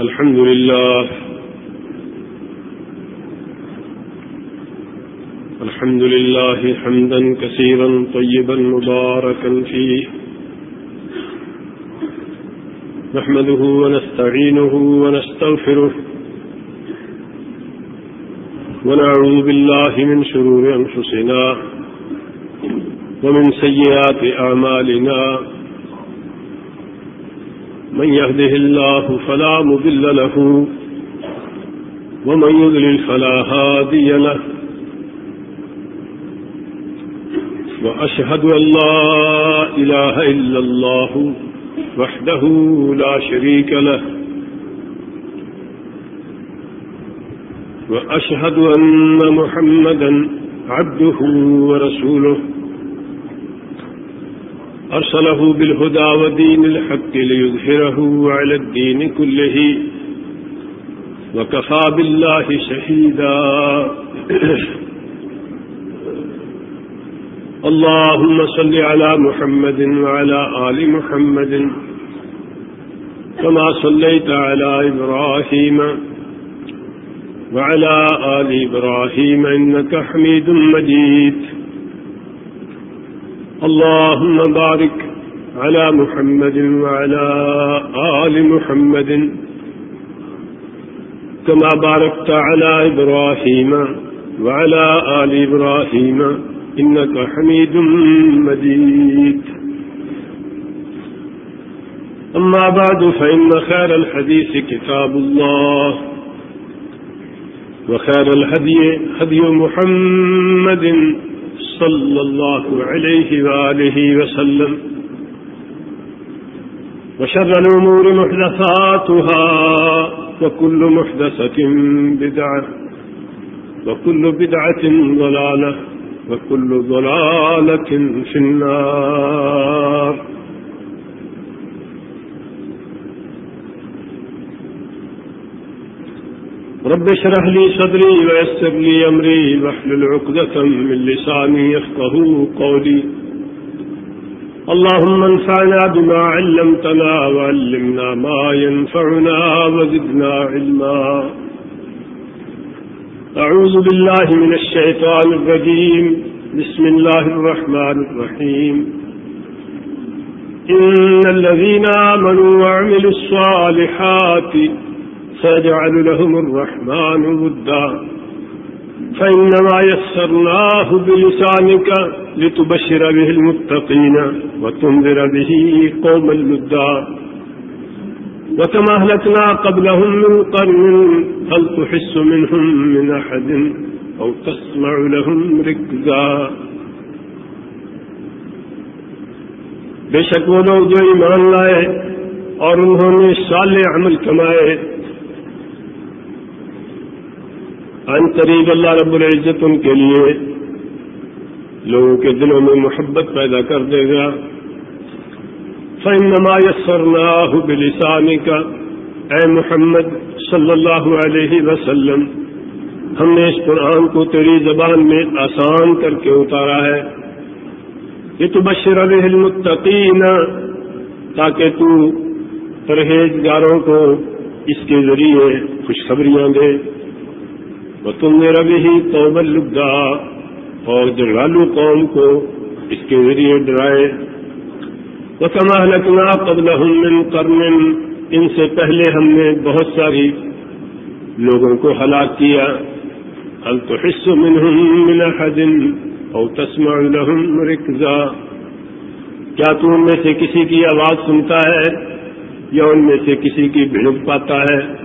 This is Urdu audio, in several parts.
الحمد لله الحمد لله حمدا كثيرا طيبا مباركا فيه نحمده ونستعينه ونستغفره ونعوذ بالله من شرور أنفسنا ومن سيئات أعمالنا من يهده الله فلا مذل له ومن يذلل فلا هادي له وأشهد أن لا إله إلا الله وحده لا شريك له وأشهد أن محمدا عبده ورسوله أرسله بالهدى ودين الحق ليظهره على الدين كله وكفى بالله شهيدا. اللهم صل على محمد وعلى آل محمد كما صليت على إبراهيم وعلى آل إبراهيم إنك حميد مجيد. اللهم بارك على محمد وعلى آل محمد كما باركت على إبراهيم وعلى آل إبراهيم إنك حميد مجيد. أما بعد، فإن خير الحديث كتاب الله، وخير الهدي هدي محمد صلى الله عليه وآله وسلم. وشر الأمور محدثاتها، وكل محدثة بدعة، وكل بدعة ضلالة، وكل ضلالة في النار. رب اشرح لي صدري ويسر لي أمري، واحلل عقدة من لساني يفقه قولي. اللهم انفعنا بما علمتنا وعلمنا ما ينفعنا وزدنا علما. أعوذ بالله من الشيطان الرجيم. بسم الله الرحمن الرحيم. إن الذين آمنوا وعملوا الصالحات سيجعل لهم الرحمن ودا. فإنما يسرناه بلسانك لتبشر به المتقين وتنذر به قوما لدا وكما أهلكنا قبلهم من قرن هل تحس منهم من أحد أو تسمع لهم ركزا. بے شک وہ لوگ جو ایمان لائے اور انہوں نے سال عمل کمائے ان قریب اللہ رب العزت ان کے لیے لوگوں کے دلوں میں محبت پیدا کر دے گا۔ فإنما يسرناه بلسانك۔ اے محمد صلی اللہ علیہ وسلم، ہم نے اس قرآن کو تیری زبان میں آسان کر کے اتارا ہے۔ یہ تو بشر المتقین تاکہ تو پرہیزگاروں کو اس کے ذریعے خوشخبریاں دے۔ وہ تم نے ربی ہی توبل لگا اور جرالو قوم کو اس کے ذریعے ڈرائے۔ وكما أهلكنا قبلهم من قرن۔ ان سے پہلے ہم نے بہت ساری لوگوں کو ہلاک کیا۔ هل تحس منهم من أحد أو تسمع لهم ركزا۔ کیا تو ان میں سے کسی کی آواز سنتا ہے یا ان میں سے کسی کی بھڑک پاتا ہے؟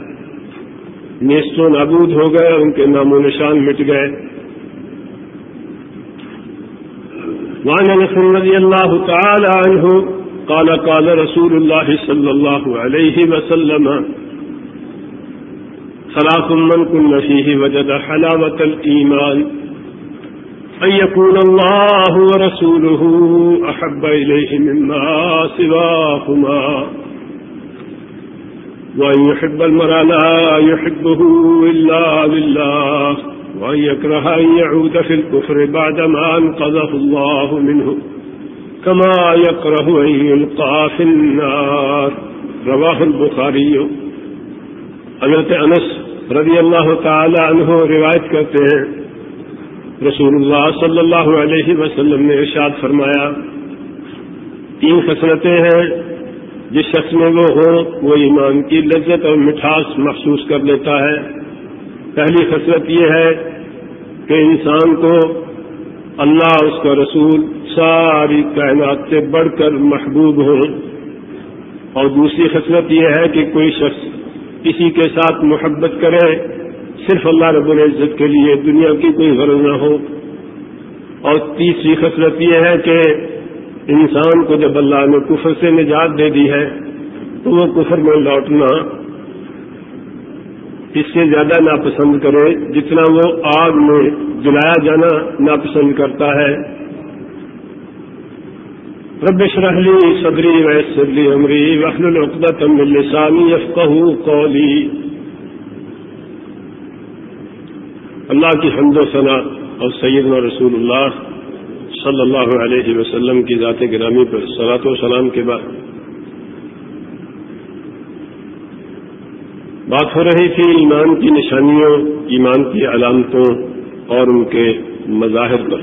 نیست و نابود ہو گئے، ان کے نام و نشان مٹ گئے۔ وعن انس رضي الله تعالى عنه قال قال رسول الله صلى الله عليه وسلم ثلاث من كن فيه وجد حلاوة الإيمان أن يكون الله ورسوله أحب إليه مما سواهما. وأن يحب المرأة لا يحبه إلا بالله وأن يكره أن يعود في الكفر بعدما أنقذه الله منه كما يكره أن يلقى في النار رواه البخاري حضرت انس رضی اللہ تعالی عنہ روایت کرتے ہیں۔ رسول اللہ صلی اللہ علیہ وسلم نے ارشاد فرمایا، تین خسرتیں ہیں۔ جس شخص میں وہ ہو، وہ ایمان کی لذت اور مٹھاس محسوس کر لیتا ہے۔ پہلی خسرت یہ ہے کہ انسان کو اللہ، اس کا رسول، ساری کائنات سے بڑھ کر محبوب ہوں اور دوسری خصلت یہ ہے کہ کوئی شخص کسی کے ساتھ محبت کرے، صرف اللہ رب العزت کے لیے دنیا کی کوئی غرض نہ ہو۔ اور تیسری خصلت یہ ہے کہ انسان کو جب اللہ نے کفر سے نجات دے دی ہے، تو وہ کفر میں لوٹنا اس سے زیادہ ناپسند کرے، جتنا وہ آگ میں جلایا جانا ناپسند کرتا ہے۔ رب اشرح لي صدري ويسر لي امري واحلل عقدة من لساني اللہ کی حمد و ثنا اور سیدنا رسول اللہ صلی اللہ علیہ وسلم کی ذات گرامی پر صلاۃ و سلام کے بعد بات ہو رہی تھی ایمان کی نشانیوں، ایمان کی علامتوں اور ان کے مظاہر پر۔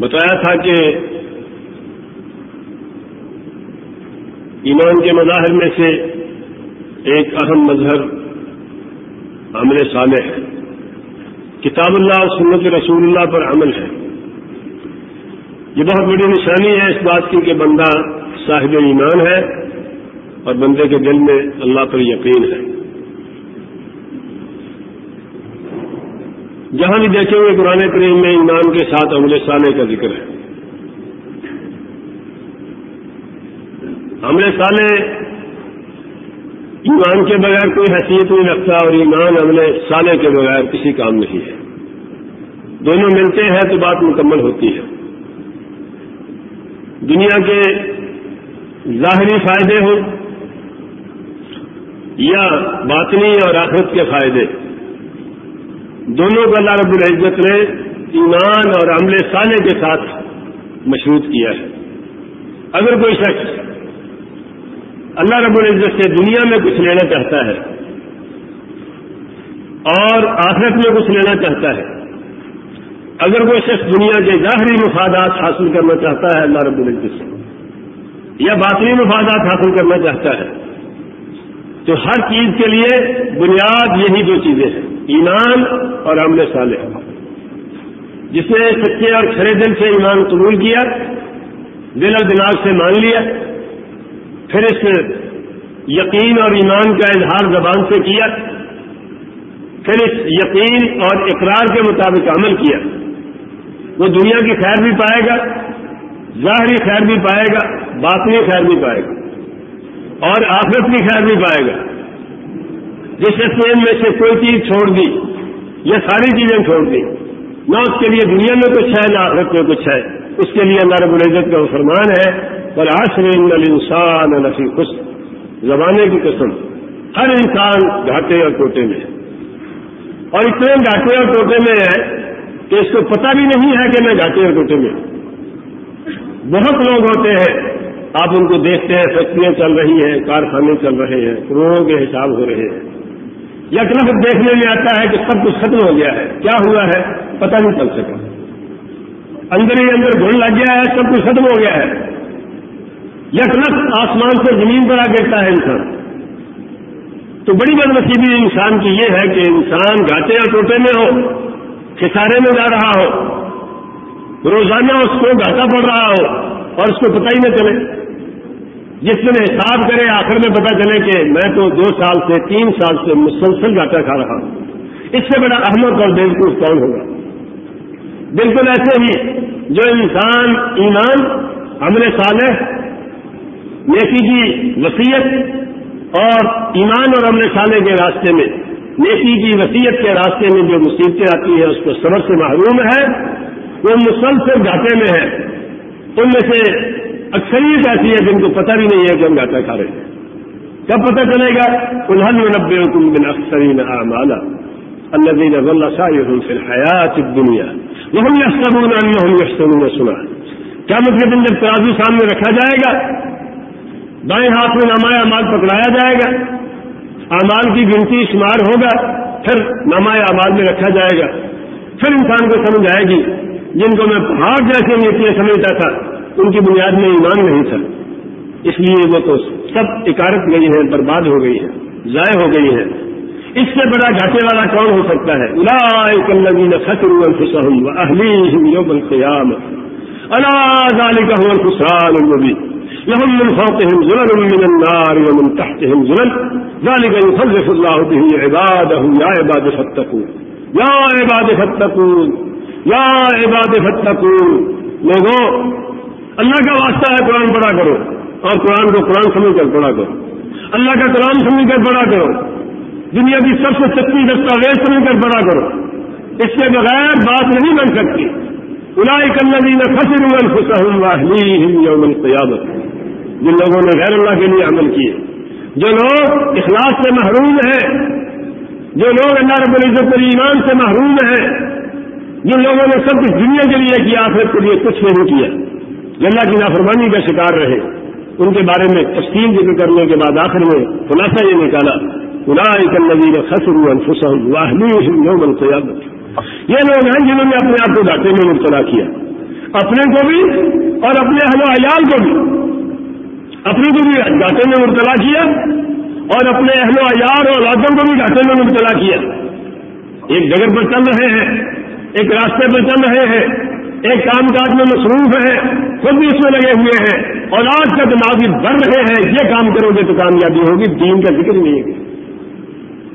بتایا تھا کہ ایمان کے مظاہر میں سے ایک اہم مظہر عمل صالح ہے۔ کتاب اللہ اور سنت رسول اللہ پر عمل ہے۔ یہ بہت بڑی نشانی ہے اس بات کی کہ بندہ صاحب ایمان ہے اور بندے کے دل میں اللہ پر یقین ہے۔ جہاں بھی دیکھیں گے قرآن کریم میں ایمان کے ساتھ عمل صالح کا ذکر ہے۔ عمل صالح ایمان کے بغیر کوئی حیثیت نہیں رکھتا اور ایمان عمل صالح کے بغیر کسی کام نہیں ہے۔ دونوں ملتے ہیں تو بات مکمل ہوتی ہے۔ دنیا کے ظاہری فائدے ہوں یا باطنی اور آخرت کے فائدے۔ دونوں کو اللہ رب العزت نے ایمان اور عمل سالے کے ساتھ مشروط کیا ہے۔ اگر کوئی شخص اللہ رب العزت سے دنیا میں کچھ لینا چاہتا ہے اور آخرت میں کچھ لینا چاہتا ہے۔ اگر کوئی شخص دنیا کے ظاہری مفادات حاصل کرنا چاہتا ہے، اللہ رب العزت سے، یا باطنی مفادات حاصل کرنا چاہتا ہے، تو ہر چیز کے لیے بنیاد یہی دو چیزیں ہیں، ایمان اور عمل صالح۔ جس نے سچے اور کھڑے دل سے ایمان قبول کیا، دل اور دماغ سے مان لیا پھر اس یقین اور ایمان کا اظہار زبان سے کیا، پھر اس یقین اور اقرار کے مطابق عمل کیا۔ وہ دنیا کی خیر بھی پائے گا، ظاہری خیر بھی پائے گا، باطنی خیر بھی پائے گا، اور آخرت کی خیر بھی پائے گا۔ جس نے میں سے کوئی چیز چھوڑ دی، یا ساری چیزیں چھوڑ دی، نہ اس کے لیے دنیا میں کچھ ہے، نہ آخرت میں کچھ ہے۔ اس کے لیے اللہ رب العزت کا فرمان ہے پر آشر انسان نفی خوش زمانے کی قسم، ہر انسان گھاٹے اور ٹوٹے میں ہے۔ اور اتنے گھاٹے اور ٹوٹے میں ہے کہ اس کو پتہ بھی نہیں ہے کہ میں گھاٹے اور ٹوٹے میں بہت لوگ ہوتے ہیں، آپ ان کو دیکھتے ہیں، فیکٹریاں چل رہی ہیں، کارخانے چل رہے ہیں کروڑوں کے حساب ہو رہے ہیں۔ یا لفظ دیکھنے میں آتا ہے کہ سب کچھ ختم ہو گیا ہے۔ کیا ہوا ہے؟ پتہ نہیں چل سکا۔ اندر ہی اندر گھڑ لگ گیا ہے، سب کچھ ختم ہو گیا ہے۔ یک آسمان سے زمین پر آ گرتا ہے انسان۔ تو بڑی بد نصیبی انسان کی یہ ہے کہ انسان گھاٹے اور ٹوٹے میں ہو، کھسارے میں جا رہا ہو، روزانہ اس کو گھاٹا پڑ رہا ہو اور اس کو پتہ ہی نہ چلے۔ جس میں حساب کرے، آخر میں پتا چلے کہ میں تو دو سال سے، تین سال سے مسلسل گاٹا کھا رہا ہوں۔ اس سے بڑا احمد اور بالکل کون ہوگا؟ بالکل ایسے ہی جو انسان ایمان، عمل صالح نیکی کی وسیعت اور ایمان اور عمل صالح کے راستے میں۔ نیکی کی وسیعت کے راستے میں جو مصیبتیں آتی ہیں، اس کو صبر سے محروم ہے۔ وہ مسلسل گھاٹے میں ہے ان میں سے اکثریت ایسی ہے جن کو پتہ بھی نہیں ہے کہ ہم گاٹا کھا رہے ہیں۔ کب پتہ چلے گا؟ انہن نبے حکم بن اکثرین اعمالا الذين ظل سعيهم في الحياة الدنيا وهم يحسبون انهم يحسنون سنا کیا مطلب ان جب ترازو سامنے رکھا جائے گا؟ بائیں ہاتھ میں نامایا امال پکڑایا جائے گا۔ امال کی گنتی شمار ہوگا، پھر نامایا امال میں رکھا جائے گا۔ پھر انسان کو سمجھ آئے گی، جن کو میں پہاڑ جیسے نیتیاں سمجھتا تھا، ان کی بنیاد میں ایمان نہیں تھا۔ اس لیے وہ تو سب اکارت گئی ہیں، برباد ہو گئی ہیں، ضائع ہو گئی ہیں۔ اس سے بڑا گھاٹے والا کون ہو سکتا ہے؟ القيام الا ذلك هو الخسران المبين لهم من فوقهم ظلل من النار ومن تحتهم ظلل. ذلك يخلف الله به عباده. يا عباد فاتقون. يا عباد فاتقون. يا عباد فاتقون. لوگوں اللہ کا واسطہ ہے قرآن پڑھا کرو. اور قرآن کو قرآن سمجھ کر پڑھا کرو. اللہ کا قرآن سمجھ کر پڑھا کرو. دنیا کی سب سے سچی دستاویز سمجھ کر بڑا کرو. اس کے بغیر بات نہیں بن سکتی. الائی کلین خسر الفسم فصل یوم قیامت جن لوگوں نے غیر اللہ کے لیے عمل کیے۔ جو لوگ اخلاص سے محروم ہیں، جو لوگ اللہ رب العزت پر ایمان سے محروم ہیں، جن لوگوں نے سب کچھ دنیا کے لیے کیا، آخرت کے لیے کچھ نہیں کیا۔ اللہ کی نافرمانی کا شکار رہے، ان کے بارے میں تفصیل ذکر کرنے کے بعد آخر میں خلاصہ یہ نکالا خسروا انفسهم واهليهم يوم القيامه یہ لوگ ہیں جنہوں نے اپنے آپ کو گاٹے میں مبتلا کیا۔ اپنے کو بھی اور اپنے اہل و عیال کو بھی۔ اپنے کو بھی گاٹے میں مبتلا کیا اور اپنے اہل و عیال اور اولادوں کو بھی گاٹے میں مبتلا کیا۔ ایک جگہ پر چل رہے ہیں، ایک راستے پر چل رہے ہیں، ایک کام کاج میں مصروف ہیں، خود بھی اس میں لگے ہوئے ہیں۔ اور آج کا دماغ بھی بڑھ رہے ہیں، یہ کام کرو گے تو کامیابی ہوگی، دین کا ذکر نہیں ہے۔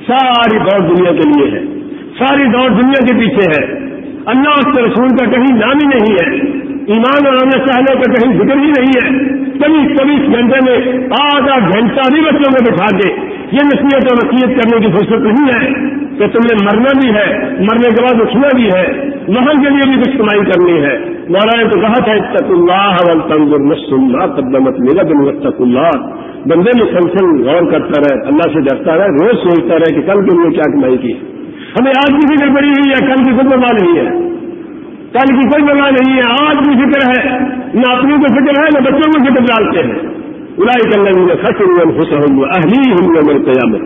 ساری دوڑ دنیا کے لیے ہے۔ ساری دوڑ دنیا کے پیچھے ہے۔ اللہ اس کے رسول کا کہیں نام ہی نہیں ہے۔ ایمان اور آنے چاہنے کا کہیں ذکر ہی نہیں ہے۔ کبھی چوبیس گھنٹے میں آدھا گھنٹہ بھی بچوں کو بٹھا کے یہ نصیحت اور وسیعت کرنے کی فرصت نہیں ہے کہ تم نے مرنا بھی ہے، مرنے کے بعد اٹھنا بھی ہے، وہاں کے لیے بھی کچھ کمائی کرنی ہے۔ مولانا تو کہا تھا تک اللہ تنظر مسلم قدمت میرا دن تک اللہ۔ بندے مسلسل غور کرتا رہے، اللہ سے ڈرتا رہے، روز سوچتا رہے کہ کل کے لیے کیا کمائی کی۔ ہمیں آج کی فکر پڑی ہوئی ہے، کل کی کوئی پرواہ نہیں ہے۔ کل کی کوئی پرواہ نہیں ہے، آج بھی فکر ہے۔ نہ اپنی کو فکر ہے، نہ بچوں کو فکر ڈالتے ہیں۔ الائی کرنے میں خطر ہوئے خوش ہوں گے اہلی ہوں گے میرے قیامت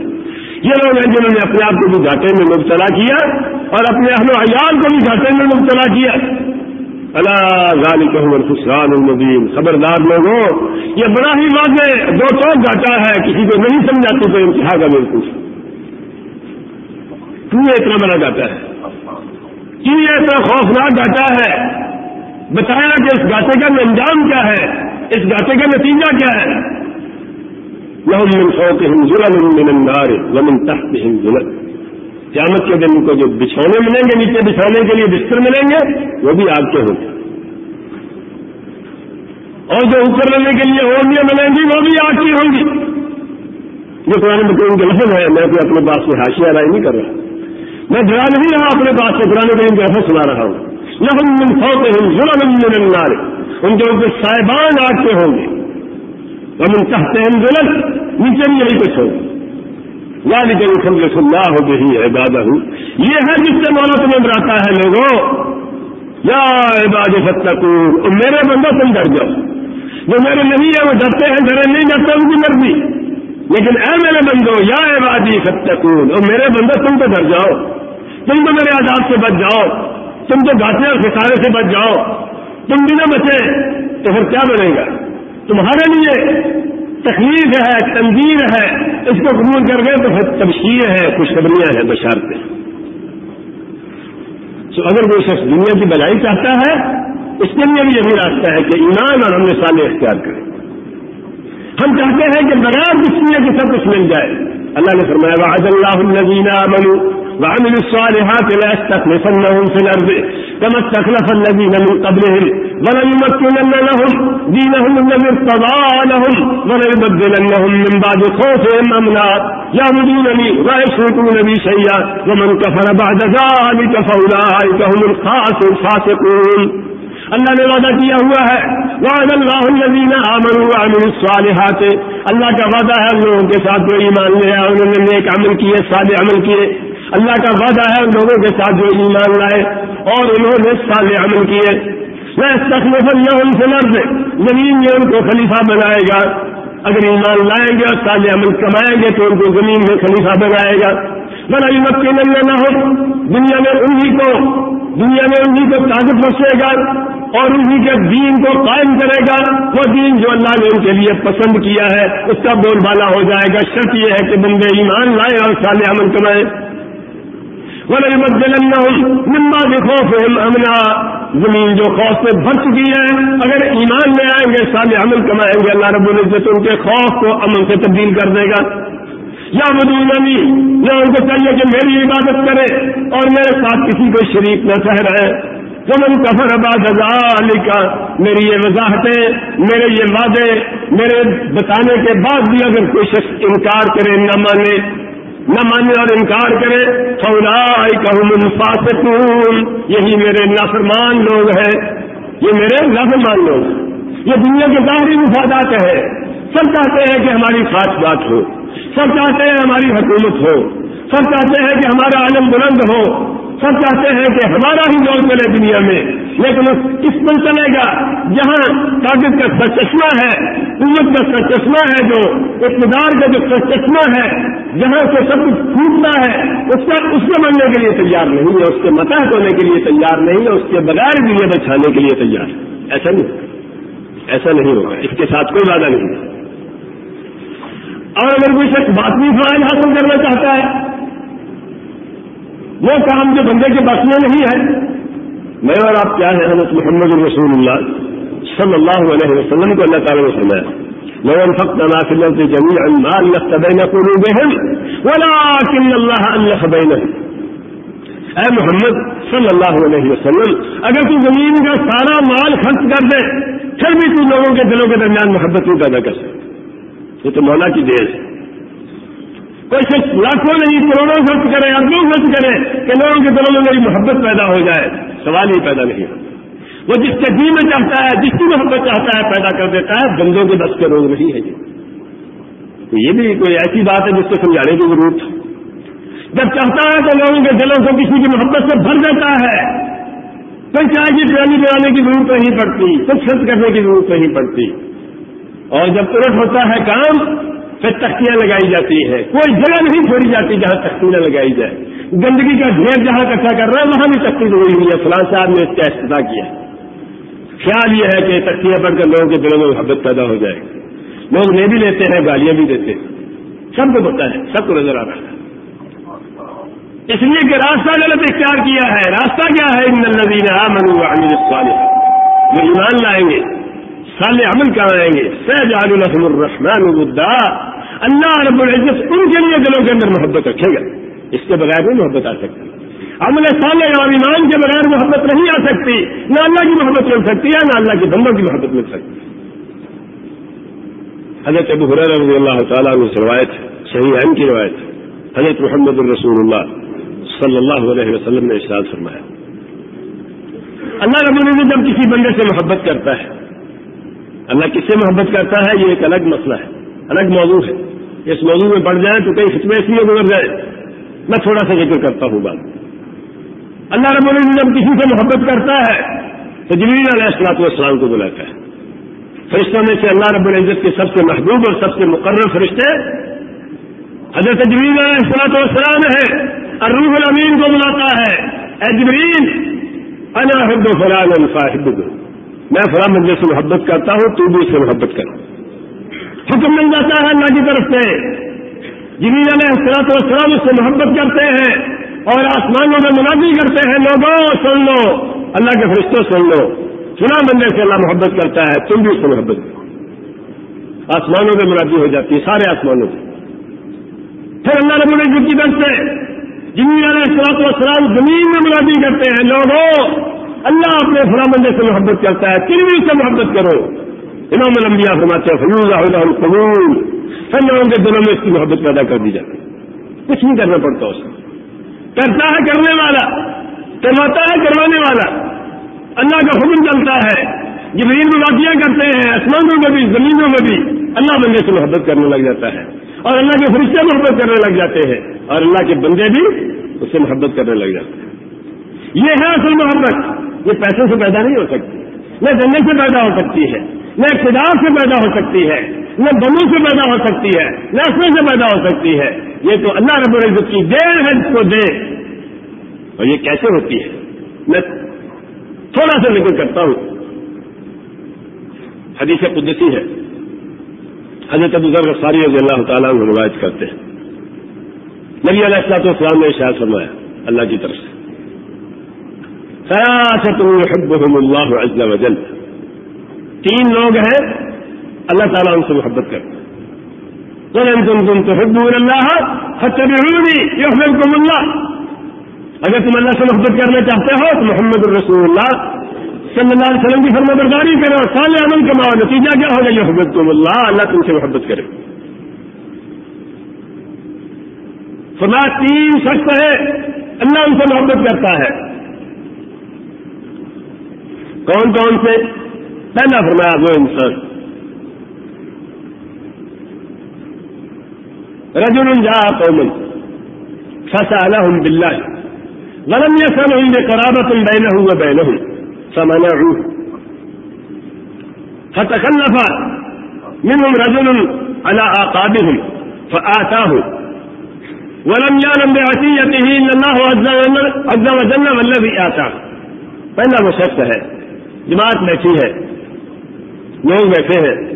یہ لوگ ہیں جنہوں نے اپنے آپ کو بھی گھاٹے میں مبتلا کیا اور اپنے اہل و عیال کو بھی گھاٹے میں مبتلا کیا۔ اللہ غالی کہ خسران المدین خبردار لوگوں، یہ بڑا ہی واضح دو چوک گاٹا ہے، کسی کو نہیں سمجھاتی تو انتہا کا بالکل۔ کیوں اتنا بڑا گاٹا ہے۔ کیوں ایسا خوفناک گاٹا ہے؟ بتایا کہ اس گاٹے کا انجام کیا ہے؟ اس گاٹے کا نتیجہ کیا ہے؟ لہم من فوقہم ظلم ظلم قیامت کے دن کو جو بچھونے ملیں گے، نیچے بچھانے کے لیے بستر ملیں گے، وہ بھی آگ کے ہوں گے۔ اور جو اوپر رہنے کے لیے اوڑیاں ملیں گی، وہ بھی آگ کی ہوں گی۔ یہ قرآن مکرم کے لفظ ہے میں کوئی اپنے پاس سے حاشیہ رائے نہیں کر رہا۔ میں ڈرا نہیں رہا اپنے پاس سے قرآن کریم کے ایسا سنا رہا ہوں۔ لہم من فوقہم ظلم من النار۔ ان کے اوپر صاحبان آگ کے ہوں گے۔ ومن تحتہم ظلم، نیچے بھی یہی کچھ ہوگا۔ یعنی کہ خلق اللہ ہو گئی عبادہ۔ یہ ہے جس سے مولا تمہیں بناتا ہے لوگوں۔ یا عباد فتقون میرے بندہ تم ڈر جاؤ۔ جو میرے نہیں ہے وہ ڈرتے ہیں ڈرے نہیں ڈرتے، ان کی مرضی۔ لیکن اے میرے بندو، یا عبادی فتقون اور میرے بندہ تم تو ڈر جاؤ۔ تم تو میرے آزاد سے بچ جاؤ۔ تم تو گاٹے اور خسارے سے بچ جاؤ۔ تم بھی نہ بچے تو پھر کیا بنے گا؟ تمہارے لیے تکلیف ہے تنظیم ہے۔ اس کو قبول کر گئے تو پھر تبشیر ہے، خوشخبریاں ہیں بشارتیں تو اگر وہ شخص دنیا کی بلائی چاہتا ہے، اس کے لیے بھی یہی راستہ ہے کہ ایمان اور ہم نے سال اختیار کریں ہم چاہتے ہیں کہ بغیر دشمن کے سب کچھ مل جائے۔ اللہ نے فرمایا، وعد اللہ الذین آمنوا وعملوا الصالحات لا يستخلفنهم في الارض كما استخلف الذين من قبلهم وليمكنن لهم دينهم الذي ارتضى لهم وليبدلنهم من بعد خوفهم امنا يعبدونني لا يشركون بي شيئا ومن كفر بعد ذلك فاولئك هم الخاسرون الفاسقون اللہ نے وعدہ کیا ہوا ہے۔ وعد اللہ الذین آمنوا وعملوا الصالحات۔ اللہ کا وعدہ ہے ان لوگوں کے ساتھ جو ایمان لے آئے، انہوں نے نیک عمل کیے، صالح عمل کیے۔ اللہ کا وعدہ ہے ان لوگوں کے ساتھ جو ایمان لائے اور انہوں نے صالح عمل کیے۔ میں تخلیف اللہ ان سے لفظ زمین میں ان کو خلیفہ بنائے گا۔ اگر ایمان لائیں گے اور تازے عمل کمائیں گے تو ان کو زمین میں خلیفہ بنائے گا۔ بڑا مت نہ ہو دنیا میں انہیں کو دنیا میں انہیں کو طاقت بخشے گا۔ اور انہیں کے دین کو قائم کرے گا، وہ دین جو اللہ نے ان کے لیے پسند کیا ہے، اس کا بول بالا ہو جائے گا۔ شرط یہ ہے کہ بندے ایمان لائے اور سال امن کمائے۔ نمبا امنا زمین جو خوف سے بھر چکی ہے، اگر ایمان لے آئیں گے سال عمل کمائیں گے۔ اللہ رب العزت ان کے خوف کو امن سے تبدیل کر دے گا۔ یا مدونی یا ان کو چاہیے کہ میری عبادت کرے اور میرے ساتھ کسی کو شریک نہ سہ رہے کفر آباد علی کا میری یہ وضاحتیں، میرے یہ وعدے، میرے بتانے کے بعد بھی اگر کوئی شخص انکار کرے، نہ مانے نہ مانے اور انکار کرے فولا فاسقون یہی میرے نافرمان لوگ ہیں۔ یہ میرے نافرمان لوگ یہ دنیا کے ظاہری مفادات ہے سب چاہتے ہیں کہ ہماری خاص بات ہو۔ سب چاہتے ہیں ہماری حکومت ہو۔ سب چاہتے ہیں کہ ہمارا علم بلند ہو۔ سب چاہتے ہیں کہ ہمارا ہی دور چلے دنیا میں، لیکن کس پر چلے گا۔ جہاں طاقت کا سر چشمہ ہے، قوت کا سر چشمہ ہے، جو اقتدار کا جو سر چشمہ ہے جہاں سے سب کچھ پھوٹنا ہے۔ اس کا اس سے بننے کے لیے تیار نہیں ہے، اس کے متحد ہونے کے لیے تیار نہیں ہے، اس کے بغیر دنیا بچانے کے لیے تیار۔ ہے ایسا نہیں ایسا نہیں ہوگا۔ اس کے ساتھ کوئی وعدہ نہیں۔ اور اگر کوئی شخص باطنی فوائد حاصل کرنا چاہتا ہے وہ کام جو بندے کے بس میں نہیں ہے۔ میں اور آپ کیا ہے حضرت محمد الرسول اللہ صلی اللہ علیہ وسلم کو اللہ تعالیٰ نے سنایا لو انفقت ما في الارض جميعا ما الفت بين قلوبهم، ولكن الله الف بينهم. اے محمد صلی اللہ علیہ وسلم، اگر تو زمین کا سارا مال خرچ کر دے، پھر بھی تو لوگوں کے دلوں کے درمیان محبت نہیں پیدا کر سکتے یہ تو مولا کی دیر ہے۔ کوئی لاکھوں نہیں، کروڑوں خرچ کرے، اربوں خرچ کرے کہ لوگوں کے دلوں میں میری محبت پیدا ہو جائے، سوال ہی پیدا نہیں ہوتا۔ وہ جس کے جی میں چاہتا ہے، جس کی محبت چاہتا ہے، پیدا کر دیتا ہے، بندوں کے بس کے روگ نہیں ہے جی۔ یہ یہ بھی کوئی ایسی بات ہے جس کو سمجھانے کی ضرورت جب چاہتا ہے تو لوگوں کے دلوں کو کسی کی محبت سے بھر دیتا ہے۔ کوئی چائے کی جی پیالی بنانے کی ضرورت نہیں پڑتی کچھ خرچ کرنے کی ضرورت نہیں پڑتی۔ اور جب الٹ ہوتا ہے کام پھر تختیاں لگائی جاتی ہے کوئی جگہ نہیں چھوڑی جاتی جہاں تختی نہ لگائی جائے گندگی کا ڈھیر جہاں کٹھا کر رہا ہے، وہاں بھی تختی لگی ہوئی ہے فلاں صاحب نے اس کا افتتاح کیا۔ خیال یہ ہے کہ تختیاں پڑھ کر لوگوں کے دلوں میں محبت پیدا ہو جائے۔ لوگ لے بھی لیتے ہیں، گالیاں بھی دیتے ہیں۔ سب کو پتا ہے، سب کو نظر آ رہا ہے۔ اس لیے کہ راستہ غلط اختیار کیا ہے۔ راستہ کیا ہے؟ ان نظیر منو عامر جو ایمان لائیں گے سال عمل کرائیں گے۔ سید الحم الرحمان الدا اللہ رب العزت ان کے لیے دلوں کے اندر محبت رکھے گا۔ اس کے بغیر نہیں محبت آ سکتی۔ عمل صالح اور ایمان کے بغیر محبت نہیں آ سکتی۔ نہ اللہ کی محبت مل سکتی ہے، نہ اللہ کی بندوں کی محبت مل سکتی۔ حضرت ابو حریر رضی اللہ تعالیٰ نے روایت صحیح اہم کی روایت حضرت محمد الرسول اللہ صلی اللہ علیہ وسلم نے ارشاد فرمایا۔ اللہ رب العزت جب کسی بندے سے محبت کرتا ہے اللہ کس سے محبت کرتا ہے؟ یہ ایک الگ مسئلہ ہے، الگ موضوع ہے۔ اس موضوع میں بڑھ جائے تو کئی خطبے اس لیے گزر جائے میں تھوڑا سا ذکر کرتا ہوں بات۔ اللہ رب العزت جب کسی سے محبت کرتا ہے، تو جلیل علیہ السلاط والسلام کو بلاتا ہے۔ فرشتوں میں سے اللہ رب العزت کے سب سے محبوب اور سب سے مقرر فرشتے حضرت جلیل علیہ السلاط والسلام ہے اور روح الامین کو بلاتا ہے۔ اے جبریل، انا حب فلان الفاحب میں فلاں منزل سے محبت کرتا ہوں، تو بھی اس سے محبت کر حکم مل جاتا ہے اللہ کی طرف سے۔ جنہیں علیہ السلاط والسلام اس سے محبت کرتے ہیں اور آسمانوں میں منادی کرتے ہیں، لوگوں، سن لو۔ اللہ کے فرشتوں، سن لو۔ سنا مندر سے اللہ محبت کرتا ہے، تم بھی اس سے محبت کرو۔ آسمانوں میں منادی ہو جاتی ہے، سارے آسمانوں سے پھر اللہ رب العزت کی طرف سے جنہیں علیہ السلاط والسلام زمین میں منادی کرتے ہیں، لوگوں اللہ اپنے فلاں بندے سے محبت کرتا ہے تین بھی سے محبت کرو۔ امام الانبیاء فرماتے ہیں فیوز القبول سب لوگوں کے دلوں میں اس کی محبت پیدا کر دی جاتی کچھ نہیں کرنا پڑتا اس کرتا ہے کرنے والا، کرواتا ہے کروانے والا۔ اللہ کا حکم چلتا ہے۔ جبریل میں واقعہ کرتے ہیں آسمانوں میں بھی زمینوں میں بھی۔ اللہ بندے سے محبت کرنے لگ جاتا ہے۔ اور اللہ کے فرشتے محبت کرنے لگ جاتے ہیں۔ اور اللہ کے بندے بھی اس سے محبت کرنے لگ جاتے ہیں۔ یہ ہے اصل محبت۔ یہ پیسوں سے پیدا نہیں ہو سکتی۔ نہ جنگل سے پیدا ہو سکتی ہے، نہ اقتدار سے پیدا ہو سکتی ہے، نہ بموں سے پیدا ہو سکتی ہے، نہ اسمے سے پیدا ہو سکتی ہے۔ یہ تو اللہ رب العزت کی دیر ہے اس کو دے۔ اور یہ کیسے ہوتی ہے؟ میں تھوڑا سا ذکر کرتا ہوں۔ حدیث قدسی ہے۔ حضرت ابو ساری رضی اللہ تعالیٰ روایت کرتے ہیں۔ نبی علیہ السلاط اسلام نے شاید فرمایا، اللہ کی طرف سے۔ يحبهم اللہ عز وجل. تین لوگ ہیں، اللہ تعالیٰ ان سے محبت کرتے ولن اللہ اگر تم اللہ سے محبت کرنا چاہتے ہو، تو محمد الرسول اللہ. صلی اللہ علیہ وسلم کی فرما برداری کرو سال عمل کماؤ، نتیجہ کیا ہوگا؟ یہ حبت تم اللہ اللہ تم سے محبت کرے. خدا تین شخص ہے اللہ ان سے محبت کرتا ہے. کون کون سے؟ پہلا فرمایا وہ انسان۔ رجل جا قوم فسالهم بالله۔ ولم يسألهم بقرابة بينه وبينهم، فمنعوه۔ فتخلف منهم رجل على آقابهم فآتاه۔ ولم يعلم بعطيته إلا الله عز وجل والذي آتاه۔ پہلا وہ شخص ہے۔ جماعت بیٹھی ہے، لوگ بیٹھے ہیں،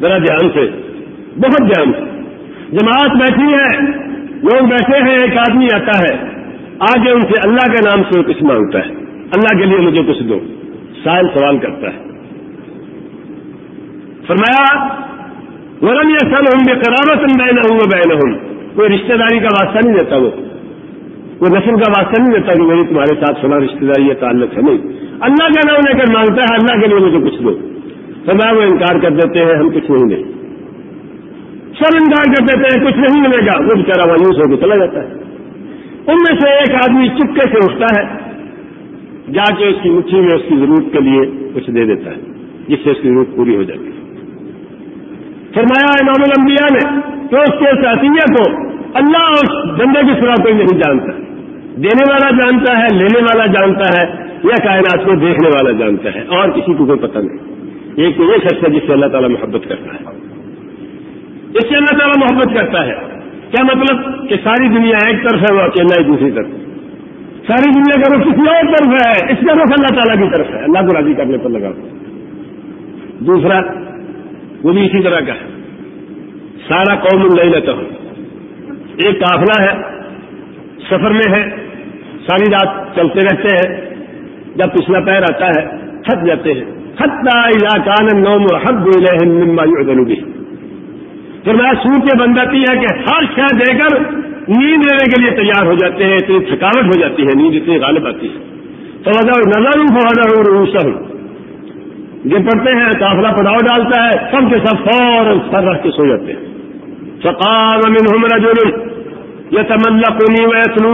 ذرا دھیان سے، بہت دھیان سے۔ جماعت بیٹھی ہے، لوگ بیٹھے ہیں، ایک آدمی آتا ہے، آگے ان سے اللہ کے نام سے کچھ مانگتا ہے۔ اللہ کے لیے مجھے کچھ دو۔ سائل سوال کرتا ہے۔ فرمایا ورن یہ سن ہوں گے قرابت بین ہوں گے بین ہوں کوئی رشتہ داری کا واسطہ نہیں دیتا وہ۔ کوئی نسل کا واسطہ نہیں دیتا کہ میری تمہارے ساتھ سنا رشتہ داری یا تعلق ہے، نہیں۔ اللہ کا نام لے کر مانگتا ہے، اللہ کے لیے مجھے کچھ دو۔ فرمایا وہ انکار کر دیتے ہیں، ہم کچھ نہیں دیں۔ سب انکار کر دیتے ہیں، کچھ نہیں ملے گا۔ وہ بیچارہ مایوس ہو کے چلا جاتا ہے۔ ان میں سے ایک آدمی چپکے سے اٹھتا ہے، جا کے اس کی مٹھی میں اس کی ضرورت کے لیے کچھ دے دیتا ہے، جس سے اس کی ضرورت پوری ہو جاتی ہے۔ فرمایا امام الانبیاء نے تو اس کے ساتھیہ کو اللہ اس بندے کی سرا کوئی نہیں جانتا۔ دینے والا جانتا ہے، لینے والا جانتا ہے، یا کائنات کو دیکھنے والا جانتا ہے، اور کسی کو کوئی پتہ نہیں۔ ایک تو یہ شخص ہے جس سے اللہ تعالیٰ محبت کرتا ہے۔ اس سے اللہ تعالیٰ محبت کرتا ہے۔ کیا مطلب؟ کہ ساری دنیا ایک طرف ہے وہ اکیلا ہی دوسری طرف۔ ساری دنیا کا رخ کسی اور طرف ہے۔ اس کا رخ اللہ تعالیٰ کی طرف ہے۔ اللہ کو راضی کرنے پر لگا دوسرا، وہ بھی اسی طرح کا ہے۔ سارا قوم لے لیتا ہوں ایک کافلا ہے، سفر میں ہے۔ ساری رات چلتے رہتے ہیں، جب پچھلا پیر آتا ہے، تھک جاتے ہیں۔ علاقہ نوم حد مما جنوبی پھر میں سور کے بنداتی ہے کہ ہر شہ دے کر نیند لینے کے لیے تیار ہو جاتے ہیں، اتنی تھکاوٹ ہو جاتی ہے، نیند اتنی غالب آتی ہے۔ تو نظر نظر فوادہ روسر یہ پڑھتے ہیں کافلا پڑاؤ ڈالتا ہے، سب کے سب فوراً سر رکھ کے سو جاتے ہیں۔ فقام منہم رجل یہ تمنا کنی ویسنو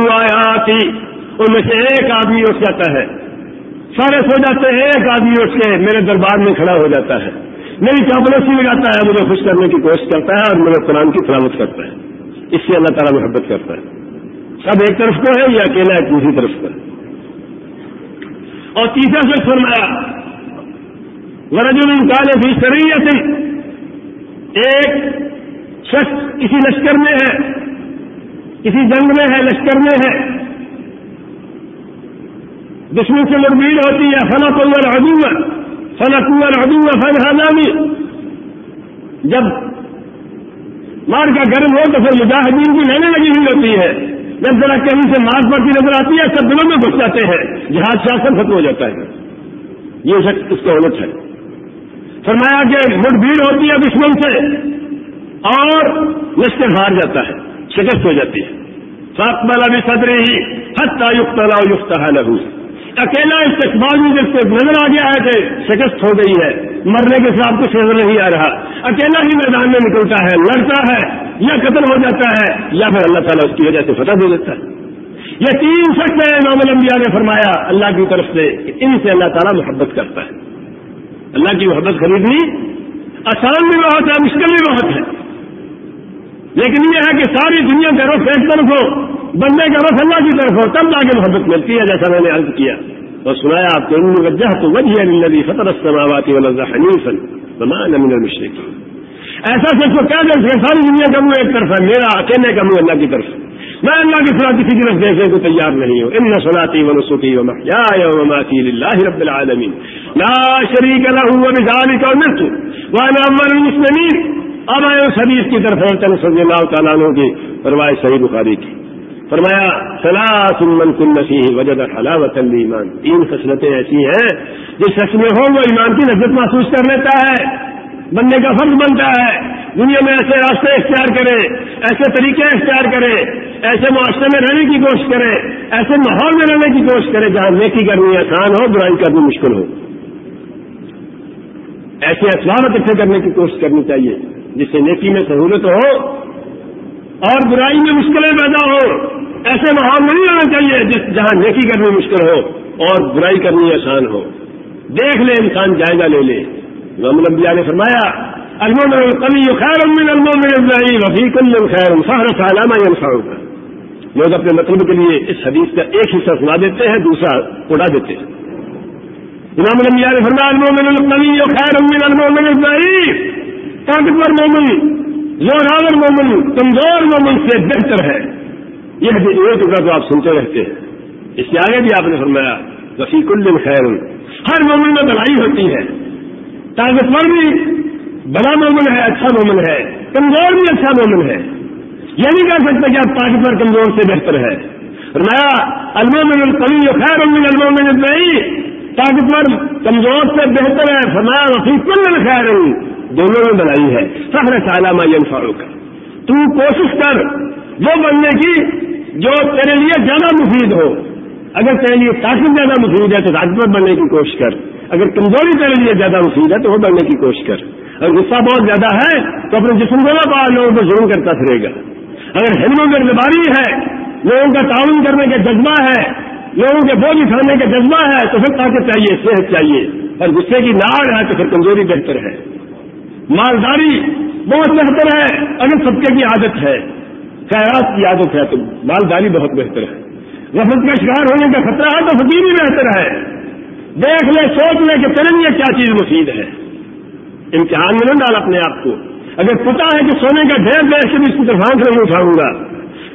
ان میں سے ایک آدمی اٹھ جاتا ہے۔ سارے سو جاتے ہیں، ایک آدمی اٹھ کے میرے دربار میں کھڑا ہو جاتا ہے۔ میری چاپلوسی لگاتا ہے، مجھے خوش کرنے کی کوشش کرتا ہے اور میرے قرآن کی سلامت کرتا ہے۔ اس سے اللہ تعالیٰ محبت کرتا ہے۔ سب ایک طرف کو ہے یا اکیلا ایک دوسری طرف کو ہے۔ اور تیسرا سے فرمایا ورج الکال بھی شریعت ایک شخص کسی لشکر میں ہے کسی جنگ میں ہے، لشکر میں ہے۔ دشمن سے مدبیر ہوتی ہے۔ فنا کنور ادو فنا کنور ادو فن حامی جب مار کا گرم ہو تو پھر مجاہدین کی لینے لگی ہوئی ہوتی ہے جب ذرا کہیں سے مار پڑتی نظر آتی ہے، سب دلوں میں گھس جاتے ہیں۔ جہاز شاسن ختم ہو جاتا ہے۔ یہ شخص اس کا غلط ہے۔ فرمایا کہ مٹ بھیڑ ہوتی ہے دشمن سے اور لشکر ہار جاتا ہے، شکست ہو جاتی ہے۔ سات والا بھی صدرے ہی حت یوکتا یوکتا ہے لگو اکیلا استقبال میں جب سے نظر آ گیا ہے کہ شکست ہو گئی ہے، مرنے کے ساتھ کچھ نظر نہیں آ رہا۔ اکیلا ہی میدان میں نکلتا ہے، لڑتا ہے، یا قتل ہو جاتا ہے، یا پھر اللہ تعالیٰ اس کی وجہ سے فتح دے دیتا ہے۔ یہ تین شخص ہیں امام الانبیاء نے فرمایا، اللہ کی طرف سے ان سے اللہ تعالیٰ محبت کرتا ہے۔ اللہ کی محبت خریدنی آسان بھی بہت ہے، مشکل بھی بہت ہے۔ لیکن یہ ہے کہ ساری دنیا کا رخ ایک طرف ہو، بندے کا رخ اللہ کی طرف ہو، تب جا کے محبت ملتی ہے جیسا میں نے عرض کیا۔ اور سنایا آپ کو ان وجہ تو وجہ النبی فطر السماوات والارض حنیفا وما انا من المشرکین۔ ایسا سب کو کیا کر سکے ساری دنیا کا منہ ایک طرف ہے، میرا اکیلے کا منہ اللہ کی طرف میں اللہ کی سلا کسی طرف دیکھنے کو تیار نہیں ہوں۔ ان سلاتی و نسخی و محیا وماتی للہ رب العالمین۔ لا شریک له وبذلك امرت وانا امر المسلمین۔ اب آئے اس حدیث کی طرف حضرت صلی اللہ تعالیٰ عنہ کی روایت صحیح بخاری کی۔ فرمایا سلاس من کن نسی وجد حلاوت ایمان تین خصلتیں ایسی ہیں جس شخص میں ہو، وہ ایمان کی لذت محسوس کر لیتا ہے بننے کا فرض بنتا ہے۔ دنیا میں ایسے راستے اختیار کرے، ایسے طریقے اختیار کرے، ایسے معاشرے میں رہنے کی کوشش کرے، ایسے ماحول میں رہنے کی کوشش کرے، جہاں نیکی کرنی آسان ہو، برائی کرنی مشکل ہو۔ ایسے اسباب اکٹھے کرنے کی کوشش کرنی چاہیے۔ جس سے نیکی میں سہولت ہو اور برائی میں مشکلیں پیدا ہو، ایسے ماحول نہیں ہونا چاہیے جس جہاں نیکی کرنی مشکل ہو اور برائی کرنی آسان ہو۔ دیکھ لے انسان، جائزہ لے لے۔ محمد ابیا نے فرمایا المی خیر امن المن وفیق خیر فہرت علامہ انسان کا لوگ اپنے مطلب کے لیے اس حدیث کا ایک حصہ سنا دیتے ہیں، دوسرا اڑا دیتے ہیں۔ امام الانبیاء نے فرمایا المومن القوی خیر من المومن الضعیف. طاقتور مومن زوراور مومن، کمزور مومن سے بہتر ہے۔ یہ ٹکڑا تو آپ سنتے رہتے ہیں۔ اس کے آگے بھی آپ نے فرمایا وسیق الدن خیر، ہر مومن میں بڑائی ہوتی ہے۔ طاقتور بھی بڑا مومن ہے اچھا مومن ہے۔ کمزور بھی اچھا مومن ہے۔ یہ نہیں کہہ سکتے کہ آپ طاقتور کمزور سے بہتر ہے فرمایا، المومن القوی خیر امن المومن نہیں طاقتور کمزور سے بہتر ہے۔ فرمایا وسیق الدن خیر۔ دونوں میں بنائی ہے۔ سفر سالامہ انفاروں کا تو کوشش کر وہ بننے کی جو تیرے لیے زیادہ مفید ہو۔ اگر تیرے لیے طاقت زیادہ مفید ہے تو طاقتور بننے کی کوشش کر۔ اگر کمزوری تیرے لیے زیادہ مفید ہے تو وہ بننے کی کوشش کر۔ اگر غصہ بہت زیادہ ہے تو اپنے جسم کو بار لوگوں کو ظلم کرتا پھرے گا۔ اگر ہلو میں بیماری ہے، لوگوں کا تعاون کرنے کا جذبہ ہے، لوگوں کے بوجھ اٹھانے کا جذبہ ہے، تو پھر طاقت چاہیے، صحت چاہیے۔ اور غصے کی ناڑ ہے تو پھر کمزوری بہتر ہے۔ مالداری بہت بہتر ہے، اگر سبقے کی عادت ہے۔ خیرات کی عادت ہے تو مالداری بہت بہتر ہے۔ وفد کا شکار ہونے کا خطرہ ہے تو فقیر بھی بہتر ہے۔ دیکھ لے، سوچ لے کہ تیرے لیے کیا چیز مفید ہے۔ امتحان میں نہ ڈال اپنے آپ کو۔ اگر پتا ہے کہ سونے کا ڈھیر دیکھ کے بھی اس کی طرف آنکھ نہیں اٹھاؤں گا۔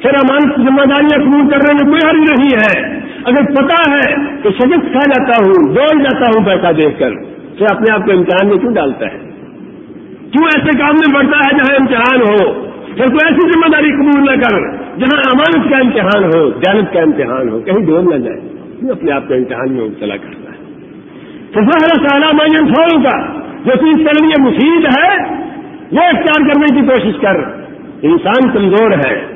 پھر امان کی ذمہ داریاں قبول کرنے میں کوئی حرج نہیں ہے۔ اگر پتا ہے کہ شکست کھا جاتا ہوں ڈول جاتا ہوں پیسہ دیکھ کر پھر اپنے آپ کو امتحان میں کیوں ڈالتا ہے؟ کیوں ایسے کام میں بڑھتا ہے جہاں امتحان ہو؟ پھر کوئی ایسی ذمہ داری قبول نہ کر، جہاں امانت کا امتحان ہو جانت کا امتحان ہو، کہیں ڈول نہ جائے کیوں اپنے آپ کو امتحان میں مبتلا کرتا ہے۔ تو سالہ معین فوروں کا، جو چیز کے لیے مفید ہے، وہ اختیار کرنے کی کوشش کر۔ انسان کمزور ہے،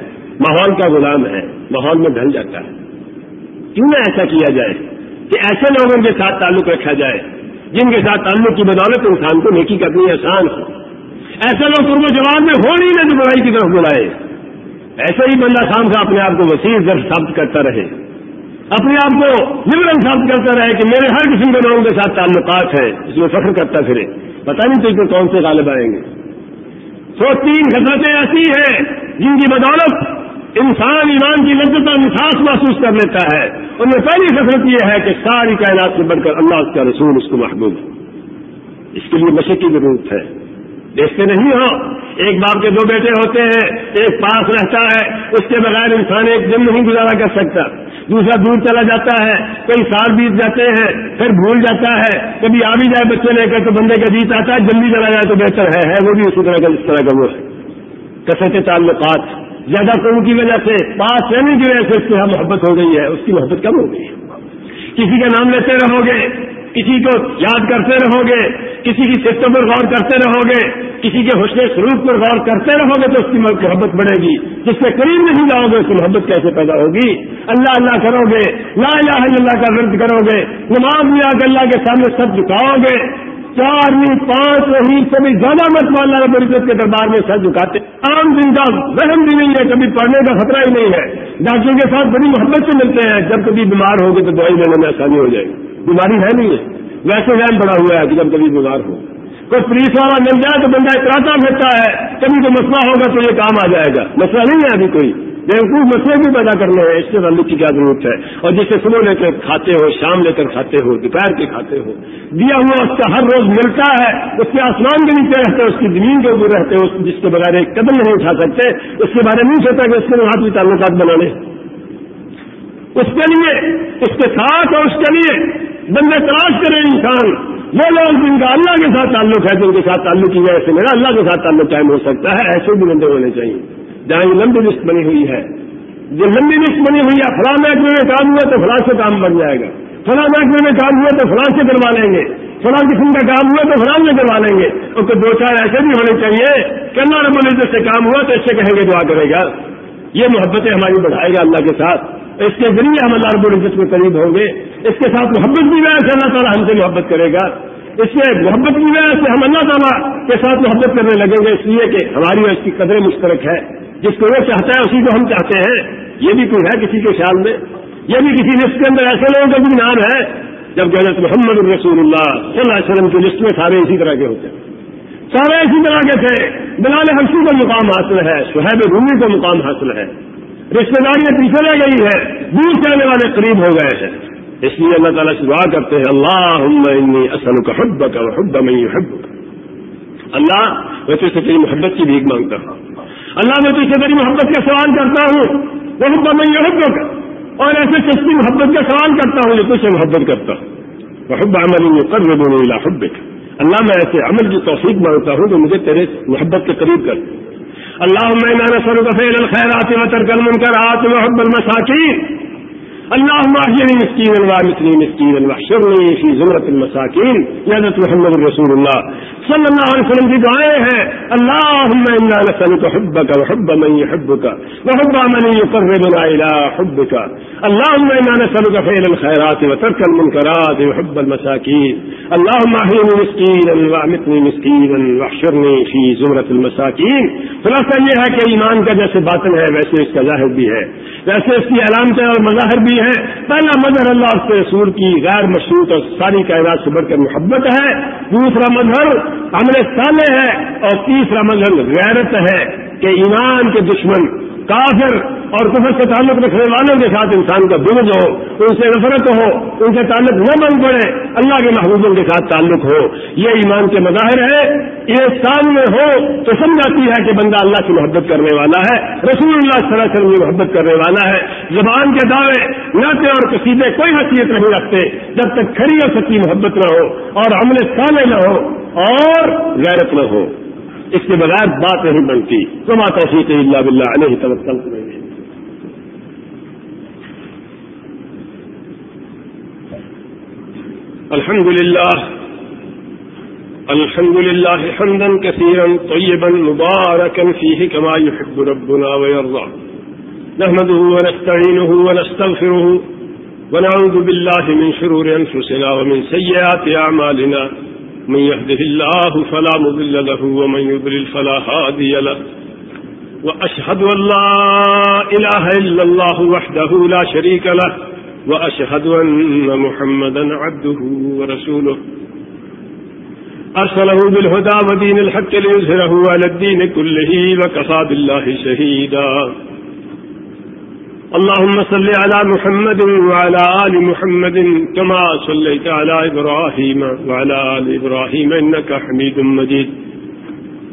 ماحول کا غلام ہے، ماحول میں ڈھل جاتا ہے۔ کیوں نہ ایسا کیا جائے کہ ایسے لوگوں کے ساتھ تعلق رکھا جائے، جن کے ساتھ تعلق کی بدولت انسان کو نیکی کرنی آسان ہو۔ ایسے لوگ ترم جواب میں ہو نہیں جو برائی کی طرف بلائے۔ ایسے ہی بندہ شام کا اپنے آپ کو وسیع در ثابت کرتا رہے۔ اپنے آپ کو نمرن ثابت کرتا رہے کہ میرے ہر قسم کے لوگوں کے ساتھ تعلقات ہیں، اس میں فخر کرتا پھرے۔ پتا نہیں تو کون سے غالب آئیں گے۔ سو تین خطرتیں ایسی ہیں جن کی بدولت انسان ایمان کی لذت اور مساس محسوس کر لیتا ہے۔ ان میں پہلی خصلت یہ ہے کہ ساری کائنات سے بڑھ کر اللہ کا رسول، اس کو محبوب۔ ہے اس کے لیے مشق کی ضرورت ہے۔ دیکھتے نہیں ہو۔ ایک باپ کے دو بیٹے ہوتے ہیں، ایک پاس رہتا ہے، اس کے بغیر انسان ایک دن نہیں گزارا کر سکتا۔ دوسرا دور چلا جاتا ہے، کئی سال بیت جاتے ہیں، پھر بھول جاتا ہے۔ کبھی آ بھی جائے بچے لے کر تو بندے کا جیت آتا ہے، جلدی چلا جائے تو بہتر ہے وہ بھی اسی طرح کا اس طرح کا وہ ہے۔ کثرت تعلقات۔ زیادہ قوم کی وجہ سے پاس رہنے کی وجہ سے اس کی محبت ہو گئی ہے، اس کی محبت کم ہو گئی ہے۔ کسی کا نام لیتے رہو گے کسی کو یاد کرتے رہو گے، کسی کی سستوں پر غور کرتے رہو گے، کسی کے حسن سلوک پر غور کرتے رہو گے تو اس کی محبت بڑھے گی۔ جس سے قریب نہیں جاؤ گے اس کی محبت کیسے پیدا ہوگی؟ اللہ اللہ کرو گے، لا الہ الا اللہ کا رد کرو گے، نماز لیا کے اللہ کے سامنے سب جھکاؤ گے۔ چار نہیں، پانچ نہیں، کبھی زیادہ مت اللہ رب العزت کے دربار میں سر جھکاتے۔ عام دن کا وہم بھی نہیں ہے، کبھی پڑھنے کا خطرہ ہی نہیں ہے۔ ڈاکٹر کے ساتھ بڑی محبت سے ملتے ہیں، جب کبھی بیمار ہوگے تو دوائی لینے میں آسانی ہو جائے گی۔ بیماری ہے نہیں ہے۔ ویسے وہم بڑا ہوا ہے کہ جب کبھی بیمار ہو۔ کوئی پولیس والا مل جائے تو بندہ اتراتا پھرتا ہے، کبھی تو مسئلہ ہوگا تو یہ کام آ جائے گا۔ مسئلہ نہیں ہے ابھی کوئی۔ بیوقوف مسئلے بھی پیدا کرنے ہیں، اس سے تعلق کی کیا ضرورت ہے؟ اور جسے صبح لے کر کھاتے ہو، شام لے کر کھاتے ہو، دوپہر کے کھاتے ہو، دیا ہوا اس کا ہر روز ملتا ہے، اس کے آسمان کے نیچے رہتے اس کی زمین کے اوپر رہتے ہو جس کے بغیر ایک قدم نہیں اٹھا سکتے، اس کے بارے میں نہیں سوچا کہ اس کے ہاتھ بھی تعلقات بنانے اس کے لیے، اس کے ساتھ اور اس کے لیے بندے تلاش کریں انسان۔ وہ لوگ جن کا اللہ کے ساتھ تعلق ہے، جن کے ساتھ تعلق کی وجہ سے میرا اللہ کے ساتھ تعلق قائم ہو سکتا ہے، ایسے بھی بندے ہونے چاہیے۔ جہاں یہ لمبی لسٹ بنی ہوئی ہے۔ جو لمبی لسٹ بنی ہوئی ہے، فلاں محکمے میں کام ہوا تو فلاں سے کام بن جائے گا۔ فلاں محکمے میں کام ہوا تو فلاں سے کروا لیں گے۔ فلاں قسم کا کام ہوا تو فلاں سے کروا لیں گے۔ اور دو چار ایسے بھی ہونے چاہیے کہ اللہ رب العزت سے کام ہوا تو اس سے کہیں گے دعا کرے گا۔ یہ محبتیں ہماری بڑھائے گا اللہ کے ساتھ۔ اس کے ذریعے ہم اللہ رب العزت کے قریب ہوں گے۔ اس کے ساتھ محبت بھی وجہ سے اللہ تعالیٰ ہم سے محبت کرے گا۔ اس سے محبت کی وجہ سے ہم اللہ تعالیٰ کے ساتھ محبت کرنے لگیں گے۔ اس لیے کہ ہماری اور اس کی قدریں مشترک ہے جس کو وہ چاہتا ہے اسی کو ہم چاہتے ہیں۔ یہ بھی کوئی ہے کسی کے خیال میں؟ یہ بھی کسی لسٹ کے اندر ایسے لوگوں کا بھی نام ہے جبکہ حضرت محمد الرسول اللہ صلی اللہ علیہ وسلم کی لسٹ میں سارے اسی طرح کے ہوتے ہیں۔ سارے اسی طرح کے تھے۔ بلال حسو کا مقام حاصل ہے سہیب رومی کا مقام حاصل ہے۔ رشتے داریاں پیچھے رہ گئی ہے، دور سے آنے والے قریب ہو گئے ہیں۔ اس لیے اللہ تعالیٰ سے دعا کرتے ہیں اللہ اصل کا حب کا حب میں حب اللہ میں تجھ سے تیری محبت کی بھیک مانگتا ہوں اللہ میں تجھ سے تیری محبت کا سوال کرتا ہوں۔ وہ میں یہ اور ایسے سستی محبت کا سوال کرتا ہوں جو تجھ سے محبت کرتا ہوں؟ وہ عمل کر رہے حب اللہ میں ایسے عمل کی توفیق مانگتا ہوں جو مجھے تیرے محبت کے قریب کر۔ اللہ میں نسل کا الخیرات و ترکل منکرات محب المساکین۔ اللهم اهدني مسكينا وامتني مسكينا واحشرني في زمرة المساكين. يا محمد رسول الله. صلی اللہ علیہ وسلم کی دعائیں ہیں اللهم انا نسألك حبك وحب من يحبك وحب من يقربنا الى حبك. اللهم انا نسألك فعل الخيرات وترك المنكرات وحب المساكين. اللهم اهدني مسكينا وامتني مسكينا واحشرني في زمرة المساكين. خلاصہ یہ ہے کہ ایمان کا جیسے باطن ہے، ویسے اس کا ظاہر بھی ہے. ویسے اس کی علامتیں اور مظاہر بھی ہے۔ پہلا مظہر اللہ اس کے رسول کی غیر مشروط اور ساری کائنات سے بڑھ کر محبت ہے۔ دوسرا مظہر عمل صالح ہے اور تیسرا مظہر غیرت ہے۔ کہ ایمان کے دشمن کافر اور کفر سے تعلق رکھنے والوں کے ساتھ انسان کا بغض ہو، ان سے نفرت ہو، ان سے تعلق نہ بن پڑے، اللہ کے محبوبوں کے ساتھ تعلق ہو۔ یہ ایمان کے مظاہر ہے یہ سامنے ہو تو سمجھاتی ہے کہ بندہ اللہ کی محبت کرنے والا ہے، رسول اللہ صلی اللہ علیہ وسلم کی محبت کرنے والا ہے۔ زبان کے دعوے ناطے اور قصیدے کوئی حیثیت نہیں رکھتے جب تک کھڑی اور سچی محبت نہ ہو اور عمل سامنے نہ ہو اور غیرت نہ ہو۔ اس کے بغیر بات نہیں بنتی۔ تو ماتا سیتے اللہ بلّہ علیہ توکل الحمد لله الحمد لله حمدا كثيرا طيبا مباركا فيه كما يحب ربنا ويرضى نحمده ونستعينه ونستغفره ونعوذ بالله من شرور أنفسنا ومن سيئات أعمالنا من يهده الله فلا مضل له ومن يضلل فلا هادي له. وأشهد أن لا إله إلا الله وحده لا شريك له. وأشهد أن محمدا عبده ورسوله. أرسله بالهدى ودين الحق ليظهره على الدين كله وكفى بالله شهيدا. اللهم صل على محمد وعلى آل محمد كما صليت على إبراهيم وعلى آل إبراهيم إنك حميد مجيد.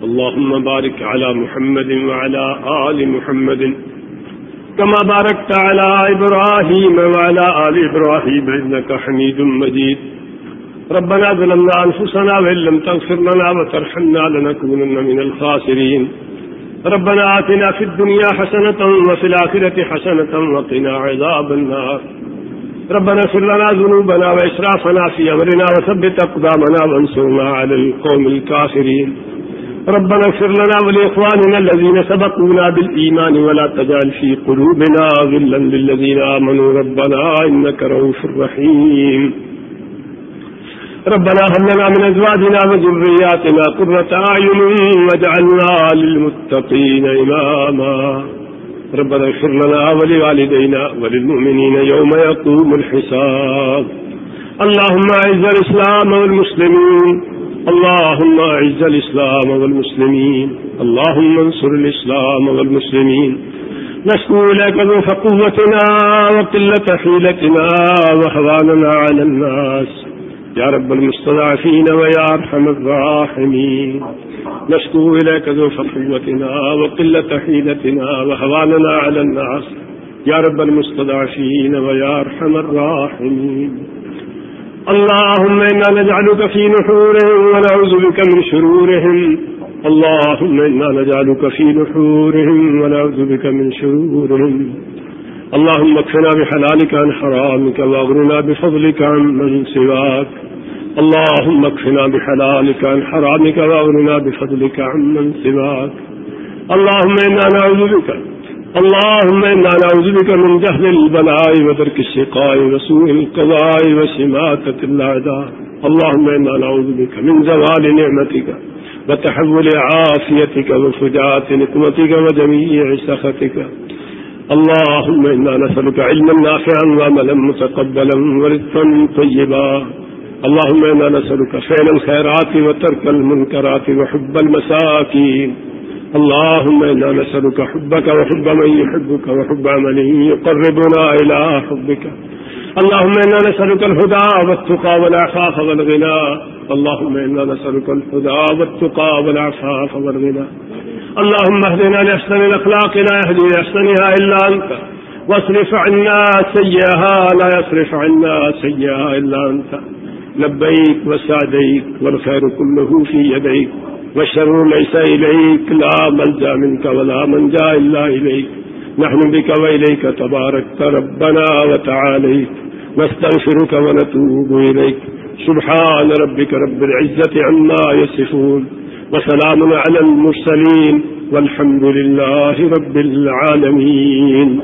اللهم بارك على محمد وعلى آل محمد كما باركت على إبراهيم وعلى آل إبراهيم إنك حميد مجيد. ربنا ظلمنا أنفسنا وإن لم تغفر لنا وترحمنا لنكونن من الخاسرين. ربنا آتنا في الدنيا حسنة وفي الآخرة حسنة وقنا عذاب النار. ربنا اغفر لنا ذنوبنا وإسرافنا في أمرنا وثبت أقدامنا وانصرنا على القوم الكافرين ربنا اغفر لنا ولإخواننا الذين سبقونا بالإيمان ولا تجعل في قلوبنا غلا للذين آمنوا. ربنا إنك روف رحيم. ربنا هب لنا من أزواجنا وذرياتنا قرة أعين واجعلنا للمتقين إماما. ربنا اغفر لنا ولوالدينا وللمؤمنين يوم يقوم الحساب. اللهم أعز الإسلام والمسلمين. اللهم أعز الإسلام والمسلمين. اللهم انصر الإسلام والمسلمين. نشكو إليك ضعف قوتنا وقلة حيلتنا وهواننا على الناس. يا رب المستضعفين ويا أرحم الراحمين. نشكو إليك ضعف قوتنا وقلة حيلتنا وهواننا على الناس. يا رب المستضعفين ويا أرحم الراحمين. اللهم إنا نجعلك في نحورهم ونعوذ بك من شرورهم. اللهم إنا نجعلك في نحورهم ونعوذ بك من شرورهم. اللهم اكفنا بحلالك عن حرامك واغرنا بفضلك عن من سواك. اللهم اكفنا بحلالك عن حرامك واغرنا بفضلك عن من سواك. اللهم إنا نعوذ بك. اللهم إنا نعوذ بك من جهل البلاء ودرك الشقاء وسوء القضاء وسماتة الأعداء. اللهم إنا نعوذ بك من زوال نعمتك وتحول عافيتك وفجاة نقمتك وجميع سختك اللهم إنا نسألك علما نافعا وعملا متقبلا ورزقا طيبا. اللهم إنا نسألك فعل الخيرات وترك المنكرات وحب المساكين. اللهم إنا نسألك حبك وحب من يحبك وحب عمل يقربنا إلى حبك. اللهم إنا نسألك الهدى والتقى والعفاف والغنى. اللهم إنا نسألك الهدى والتقى والعفاف والغنى. اللهم اهدنا لأحسن الأخلاق، لا يهدي لأحسنها إلا أنت. واصرف عنا سيئها، لا يصرف عنا سيئها إلا أنت. لبيك وسعديك والخير كله في يديك والشر ليس إليك لا ملجا منك ولا منجا إلا إليك نحن بك وإليك تبارك ربنا وتعاليك نستغفرك ونتوب إليك سبحان ربك رب العزة عما يصفون وسلام على المرسلين والحمد لله رب العالمين